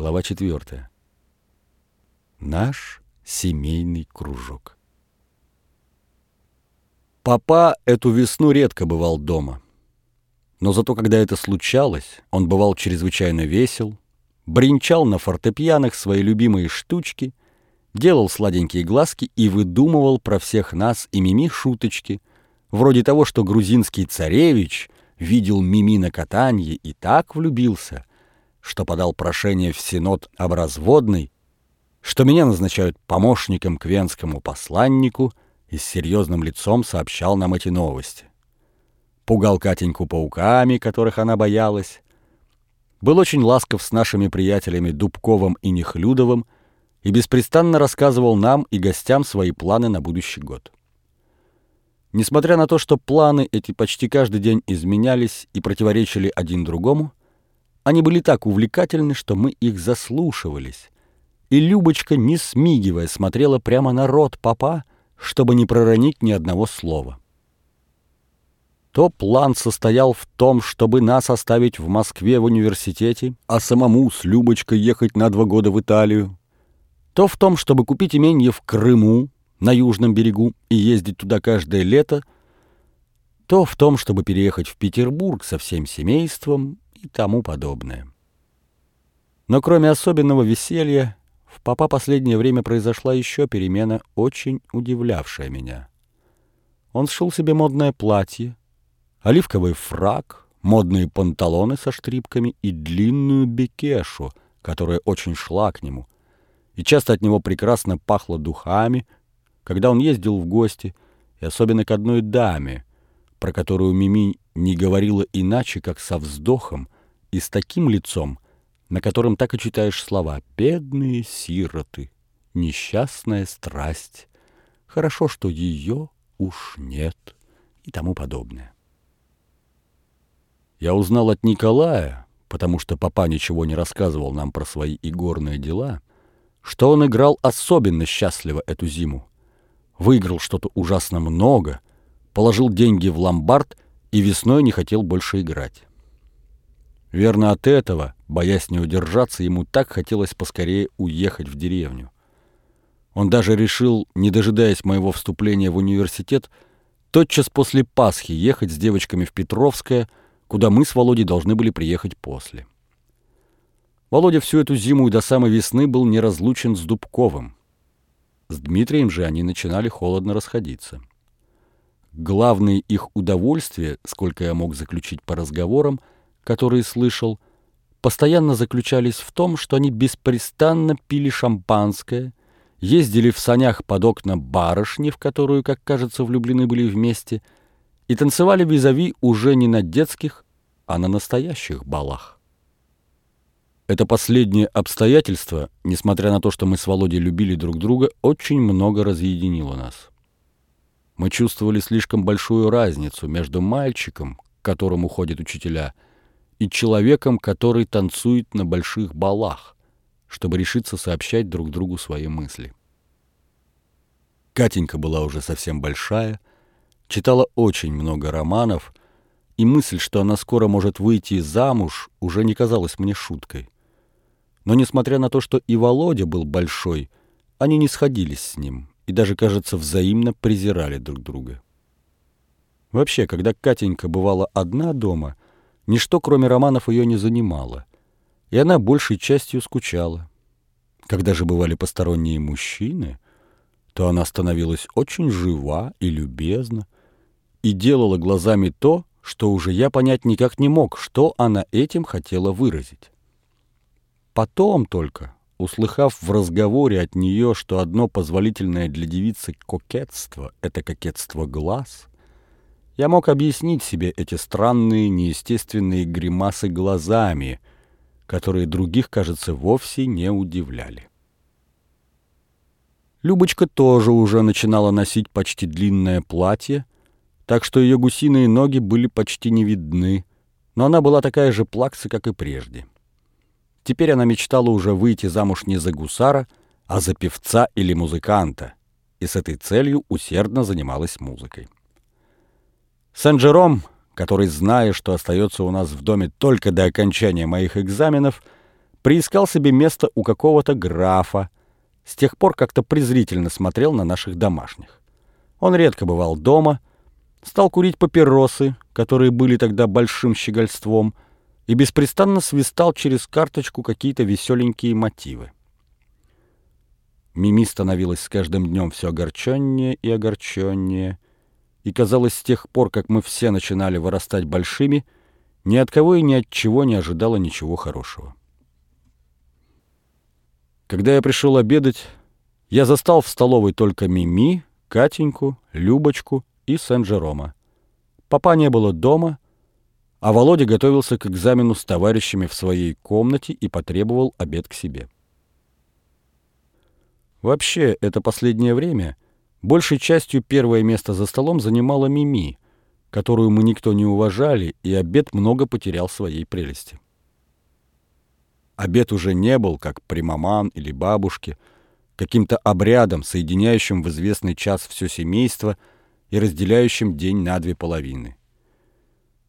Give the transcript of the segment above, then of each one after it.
Глава 4. Наш семейный кружок. Папа эту весну редко бывал дома. Но зато, когда это случалось, он бывал чрезвычайно весел, бренчал на фортепианах свои любимые штучки, делал сладенькие глазки и выдумывал про всех нас и Мими шуточки, вроде того, что грузинский царевич видел Мими на катанье и так влюбился, что подал прошение в Синод об разводной, что меня назначают помощником к венскому посланнику и с серьезным лицом сообщал нам эти новости. Пугал Катеньку пауками, которых она боялась, был очень ласков с нашими приятелями Дубковым и Нехлюдовым и беспрестанно рассказывал нам и гостям свои планы на будущий год. Несмотря на то, что планы эти почти каждый день изменялись и противоречили один другому, они были так увлекательны, что мы их заслушивались, и Любочка, не смигивая, смотрела прямо на рот папа, чтобы не проронить ни одного слова. То план состоял в том, чтобы нас оставить в Москве в университете, а самому с Любочкой ехать на два года в Италию, то в том, чтобы купить имение в Крыму, на южном берегу, и ездить туда каждое лето, то в том, чтобы переехать в Петербург со всем семейством и тому подобное. Но кроме особенного веселья, в папа последнее время произошла еще перемена, очень удивлявшая меня. Он сшил себе модное платье, оливковый фрак, модные панталоны со штрипками и длинную бекешу, которая очень шла к нему, и часто от него прекрасно пахло духами, когда он ездил в гости, и особенно к одной даме, про которую Мими не говорила иначе, как со вздохом и с таким лицом, на котором так и читаешь слова «бедные сироты», «несчастная страсть», «хорошо, что ее уж нет» и тому подобное. Я узнал от Николая, потому что папа ничего не рассказывал нам про свои игорные дела, что он играл особенно счастливо эту зиму. Выиграл что-то ужасно много, положил деньги в ломбард и весной не хотел больше играть. Верно от этого, боясь не удержаться, ему так хотелось поскорее уехать в деревню. Он даже решил, не дожидаясь моего вступления в университет, тотчас после Пасхи ехать с девочками в Петровское, куда мы с Володей должны были приехать после. Володя всю эту зиму и до самой весны был неразлучен с Дубковым. С Дмитрием же они начинали холодно расходиться. Главное их удовольствие, сколько я мог заключить по разговорам, которые слышал, постоянно заключались в том, что они беспрестанно пили шампанское, ездили в санях под окна барышни, в которую, как кажется, влюблены были вместе, и танцевали визави уже не на детских, а на настоящих балах. Это последнее обстоятельство, несмотря на то, что мы с Володей любили друг друга, очень много разъединило нас. Мы чувствовали слишком большую разницу между мальчиком, к которому ходят учителя, и человеком, который танцует на больших балах, чтобы решиться сообщать друг другу свои мысли. Катенька была уже совсем большая, читала очень много романов, и мысль, что она скоро может выйти замуж, уже не казалась мне шуткой. Но несмотря на то, что и Володя был большой, они не сходились с ним и даже, кажется, взаимно презирали друг друга. Вообще, когда Катенька бывала одна дома — Ничто, кроме романов, ее не занимало, и она большей частью скучала. Когда же бывали посторонние мужчины, то она становилась очень жива и любезна и делала глазами то, что уже я понять никак не мог, что она этим хотела выразить. Потом только, услыхав в разговоре от нее, что одно позволительное для девицы кокетство — это кокетство глаз, я мог объяснить себе эти странные, неестественные гримасы глазами, которые других, кажется, вовсе не удивляли. Любочка тоже уже начинала носить почти длинное платье, так что ее гусиные ноги были почти не видны, но она была такая же плакса, как и прежде. Теперь она мечтала уже выйти замуж не за гусара, а за певца или музыканта, и с этой целью усердно занималась музыкой. Сен-Жером, который, зная, что остается у нас в доме только до окончания моих экзаменов, приискал себе место у какого-то графа, с тех пор как-то презрительно смотрел на наших домашних. Он редко бывал дома, стал курить папиросы, которые были тогда большим щегольством, и беспрестанно свистал через карточку какие-то веселенькие мотивы. Мими становилась с каждым днем все огорченнее и огорченнее, и казалось, с тех пор, как мы все начинали вырастать большими, ни от кого и ни от чего не ожидала ничего хорошего. Когда я пришел обедать, я застал в столовой только Мими, Катеньку, Любочку и Сен-Жерома. Папа не было дома, а Володя готовился к экзамену с товарищами в своей комнате и потребовал обед к себе. Вообще, это последнее время большей частью первое место за столом занимала Мими, которую мы никто не уважали, и обед много потерял своей прелести. Обед уже не был, как при маман или бабушке, каким-то обрядом, соединяющим в известный час все семейство и разделяющим день на две половины.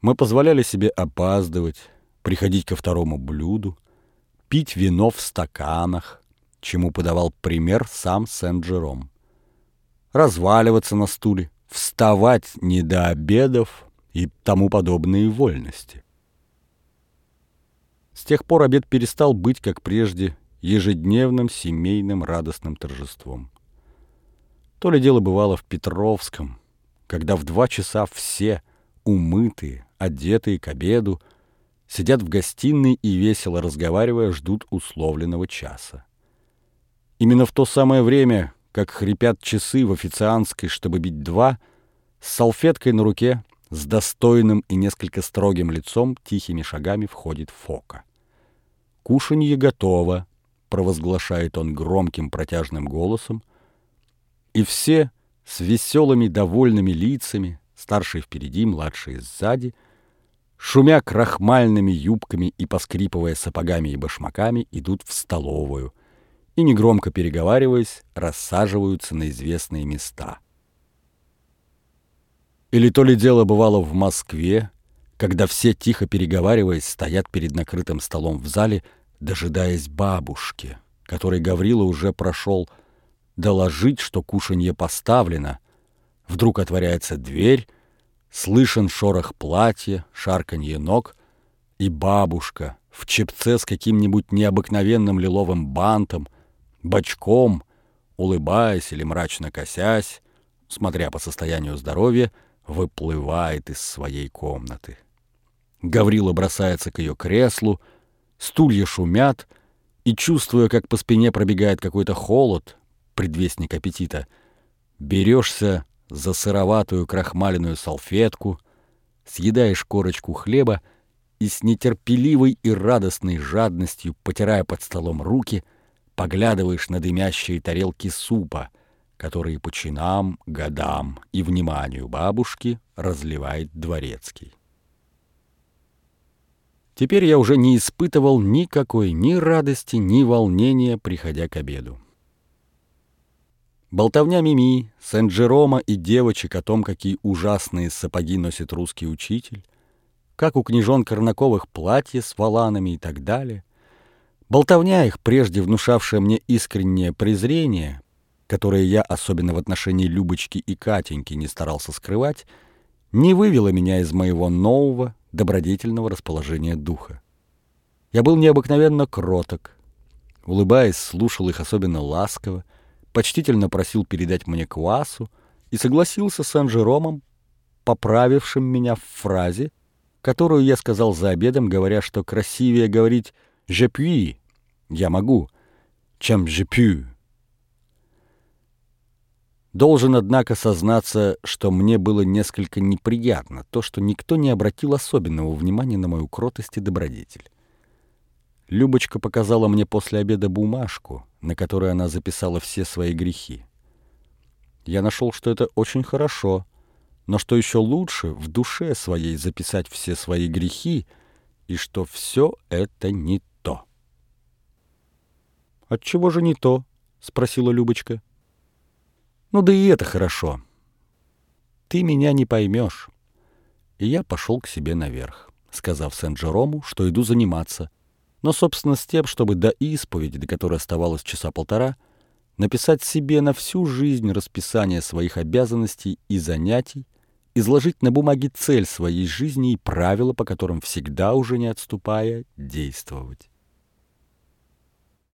Мы позволяли себе опаздывать, приходить ко второму блюду, пить вино в стаканах, чему подавал пример сам Сен-Джером. Разваливаться на стуле, вставать не до обедов и тому подобные вольности. С тех пор обед перестал быть, как прежде, ежедневным семейным радостным торжеством. То ли дело бывало в Петровском, когда в два часа все, умытые, одетые к обеду, сидят в гостиной и, весело разговаривая, ждут условленного часа. Именно в то самое время, как хрипят часы в официантской, чтобы бить два, с салфеткой на руке, с достойным и несколько строгим лицом, тихими шагами входит Фока. «Кушанье готово», — провозглашает он громким протяжным голосом, и все с веселыми довольными лицами, старшие впереди, младшие сзади, шумя крахмальными юбками и поскрипывая сапогами и башмаками, идут в столовую — и, негромко переговариваясь, рассаживаются на известные места. Или то ли дело бывало в Москве, когда все, тихо переговариваясь, стоят перед накрытым столом в зале, дожидаясь бабушки, которой Гаврила уже прошел доложить, что кушанье поставлено. Вдруг отворяется дверь, слышен шорох платья, шарканье ног, и бабушка в чепце с каким-нибудь необыкновенным лиловым бантом, бочком, улыбаясь или мрачно косясь, смотря по состоянию здоровья, выплывает из своей комнаты. Гаврила бросается к ее креслу, стулья шумят, и, чувствуя, как по спине пробегает какой-то холод, предвестник аппетита, берешься за сыроватую крахмаленную салфетку, съедаешь корочку хлеба и с нетерпеливой и радостной жадностью, потирая под столом руки, — поглядываешь на дымящие тарелки супа, которые по чинам, годам и вниманию бабушки разливает дворецкий. Теперь я уже не испытывал никакой ни радости, ни волнения, приходя к обеду. Болтовня Мими, Сен-Джерома и девочек о том, какие ужасные сапоги носит русский учитель, как у княжон Корнаковых платья с валанами и так далее, Болтовня их, прежде внушавшая мне искреннее презрение, которое я, особенно в отношении Любочки и Катеньки, не старался скрывать, не вывела меня из моего нового, добродетельного расположения духа. Я был необыкновенно кроток, улыбаясь, слушал их особенно ласково, почтительно просил передать мне квасу и согласился с Анжеромом, поправившим меня в фразе, которую я сказал за обедом, говоря, что красивее говорить «Je puis» — «я могу», чем «je puis». Должен, однако, сознаться, что мне было несколько неприятно то, что никто не обратил особенного внимания на мою кротость и добродетель. Любочка показала мне после обеда бумажку, на которой она записала все свои грехи. Я нашел, что это очень хорошо, но что еще лучше, в душе своей записать все свои грехи, и что все это не «Отчего же не то?» — спросила Любочка. «Ну да и это хорошо. Ты меня не поймешь». И я пошел к себе наверх, сказав Сен-Джерому, что иду заниматься, но, собственно, с тем, чтобы до исповеди, до которой оставалось часа полтора, написать себе на всю жизнь расписание своих обязанностей и занятий, изложить на бумаге цель своей жизни и правила, по которым всегда уже не отступая действовать.